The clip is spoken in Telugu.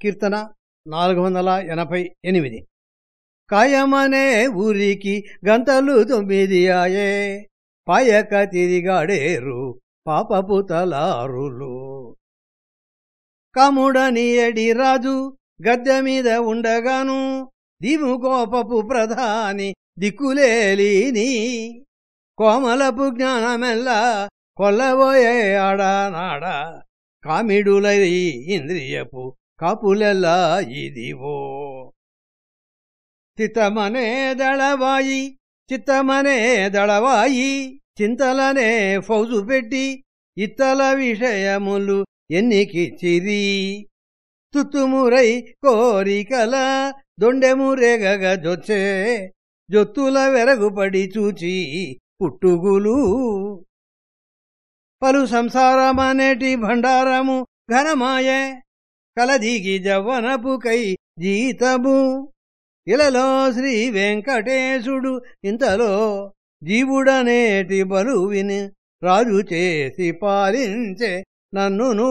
కీర్తన నాలుగు వందల ఎనభై ఎనిమిది. కాయమనే ఊరికి గంతలు తొమ్మిది ఆయే పాయక తిరిగాడేరు పాపపు తలారులు కముడని ఎడి రాజు గద్దె మీద ఉండగాను దిము కోపపు ప్రధాని దిక్కులేలిని కోమలపు జ్ఞానమెల్లా కొల్లబోయే ఆడానాడా కామిడులై ఇంద్రియపు కాపులెల్లా ఇదివో. చిత్తమనే దళవాయి చిత్తమనే దళవాయి చింతలనే ఫౌజు పెట్టి ఇత్తల విషయములు ఎన్నికి చిరి తుత్తుమురై కోరికల దొండెమురేగగ జొచ్చే జొత్తుల వెరగుపడి చూచి పుట్టుగులు. పలు సంసారమనేటి భండారము ఘనమాయే కలదిగి జవ్వనపుకై జీతము. ఇలలో శ్రీ వెంకటేశుడు ఇంతలో జీవుడనేటి బలువిని రాజు చేసి పాలించే నన్నును